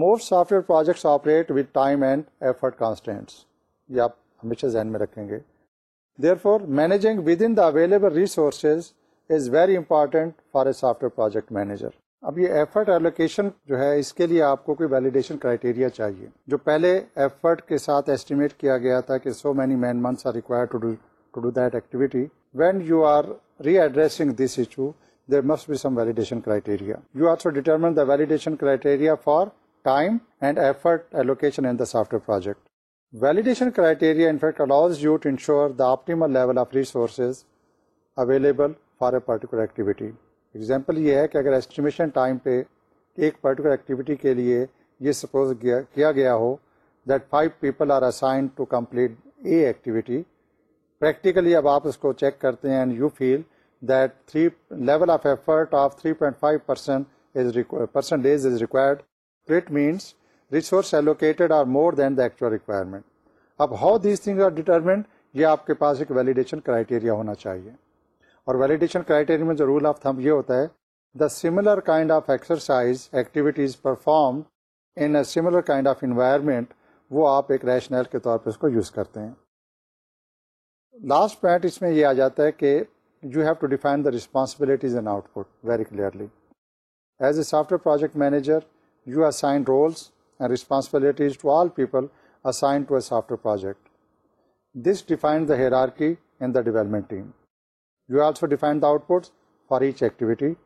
more software projects operate with time and effort constants یہ آپ ہمیشہ ذہن میں رکھیں گے therefore managing with in the available resources is very important for a soft where project manager اب یہ effort allocation جو ہے اس کے لیے آپ کو کوئی ویلیڈیشن کرائٹیریا چاہیے جو پہلے ایفرٹ کے ساتھ ایسٹیمیٹ کیا گیا تھا کہ so many man months are require to do to do that activity when you are readdressing this issue there must be some validation criteria you also determine the validation criteria for time and effort allocation in the soft where project validation criteria in fact allows you to ensure the optimal level of resources available for a particular activity example یہ ہے کہ اگر estimation time پہ ایک particular activity کے لیے یہ suppose کیا گیا ہو that five people are assigned to complete a activity practically اب آپ اس کو چیک کرتے ہیں and you feel that three three level of of effort point five is is required it means resource allocated are more than the actual requirement اب how these thing are determine یہ آپ کے پاس ایک validation criteria ہونا چاہیے اور validation criteria میں جو رول آف تھم یہ ہوتا ہے the similar kind of exercise activities perform in a similar kind of environment وہ آپ ایک ریشنل کے طور پہ اس کو یوز کرتے ہیں لاسٹ پوائنٹ اس میں یہ آ جاتا ہے کہ you have to define the responsibilities and output very clearly as a soft where project manager you are sign roles responsibilities to all people assigned to a software project. This defines the hierarchy in the development team. You also define the outputs for each activity.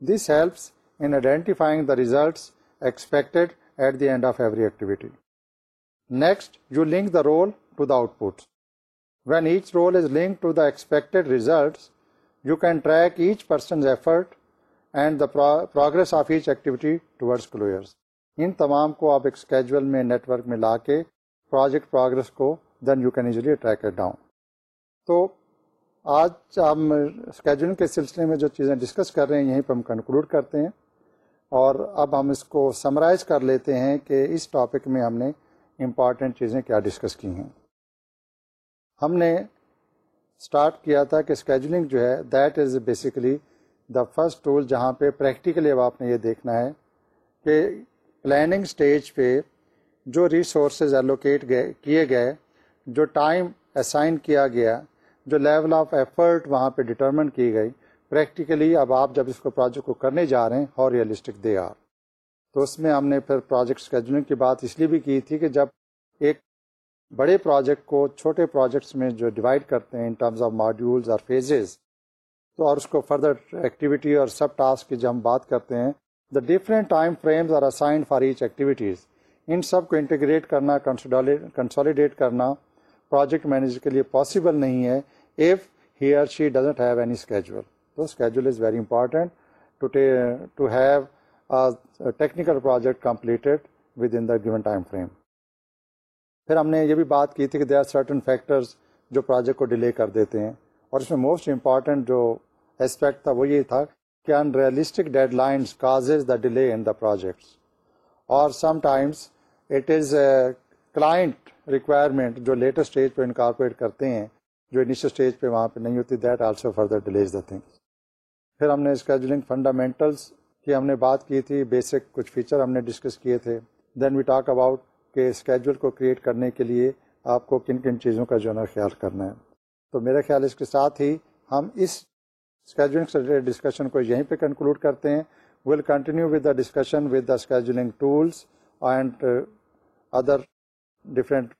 This helps in identifying the results expected at the end of every activity. Next, you link the role to the outputs. When each role is linked to the expected results, you can track each person's effort and the progress of each activity towards closure. ان تمام کو آپ ایک schedule میں network میں لا کے project progress کو then you can easily track add down تو آج ہم اسکیجولنگ کے سلسلے میں جو چیزیں ڈسکس کر رہے ہیں یہیں پہ ہم کنکلوڈ کرتے ہیں اور اب ہم اس کو سمرائز کر لیتے ہیں کہ اس ٹاپک میں ہم نے امپارٹینٹ چیزیں کیا ڈسکس کی ہیں ہم نے اسٹارٹ کیا تھا کہ اسکیجولنگ جو ہے that is basically the first tool جہاں پہ پریکٹیکلی اب آپ نے یہ دیکھنا ہے کہ پلاننگ اسٹیج پہ جو ریسورسز ایلوکیٹ گئے کیے گئے جو ٹائم اسائن کیا گیا جو لیول آف ایفرٹ وہاں پہ ڈٹرمن کی گئی پریکٹیکلی اب آپ جب اس کو پروجیکٹ کو کرنے جا رہے ہیں ہاؤ ریئلسٹک دے آر تو اس میں ہم نے پھر پروجیکٹ اسکیجولنگ کی بات اس لیے بھی کی تھی کہ جب ایک بڑے پروجیکٹ کو چھوٹے پروجیکٹس میں جو ڈیوائڈ کرتے ہیں ان ٹرمز آف ماڈیولز اور فیزز تو اور اس کو فردر ایکٹیویٹی اور سب ٹاسک کی جب ہم بات کرتے ہیں the different time frames are assigned for each activities ان سب کو انٹیگریٹ کرنا کنسالیڈیٹ کرنا پروجیکٹ مینیجر کے لیے پاسبل نہیں ہے if he or she doesn't have any schedule تو schedule is very important have technical project completed within the given time frame پھر ہم نے یہ بھی بات کی تھی کہ دے آر سرٹن فیکٹرز جو پروجیکٹ کو ڈیلے کر دیتے ہیں اور اس میں موسٹ امپارٹینٹ جو اسپیکٹ تھا وہ یہ تھا کہ رسٹک deadline cause is the delay in the projects اور sometimes it is client requirement جو لیٹسٹ اسٹیج پہ انکارپوریٹ کرتے ہیں جو انیشل اسٹیج پہ وہاں پہ نہیں ہوتی that also further delays the thing پھر ہم نے اسکیجولنگ فنڈامینٹلس کی ہم نے بات کی تھی بیسک کچھ فیچر ہم نے ڈسکس کیے تھے دین وی ٹاک اباؤٹ کہ اسکیجول کو کریٹ کرنے کے لیے آپ کو کن کن چیزوں کا جو ہے نا خیال کرنا ہے تو میرا خیال اس کے ساتھ ہی ہم اس اسکیجولنگ ڈسکشن کو یہیں پہ کنکلوڈ کرتے ہیں will continue with the discussion with the scheduling tools and other different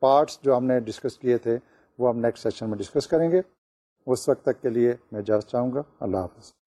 parts جو ہم نے ڈسکس کیے تھے وہ ہم نیکسٹ سیشن میں ڈسکس کریں گے اس وقت تک کے لیے میں جا چاہوں گا اللہ حافظ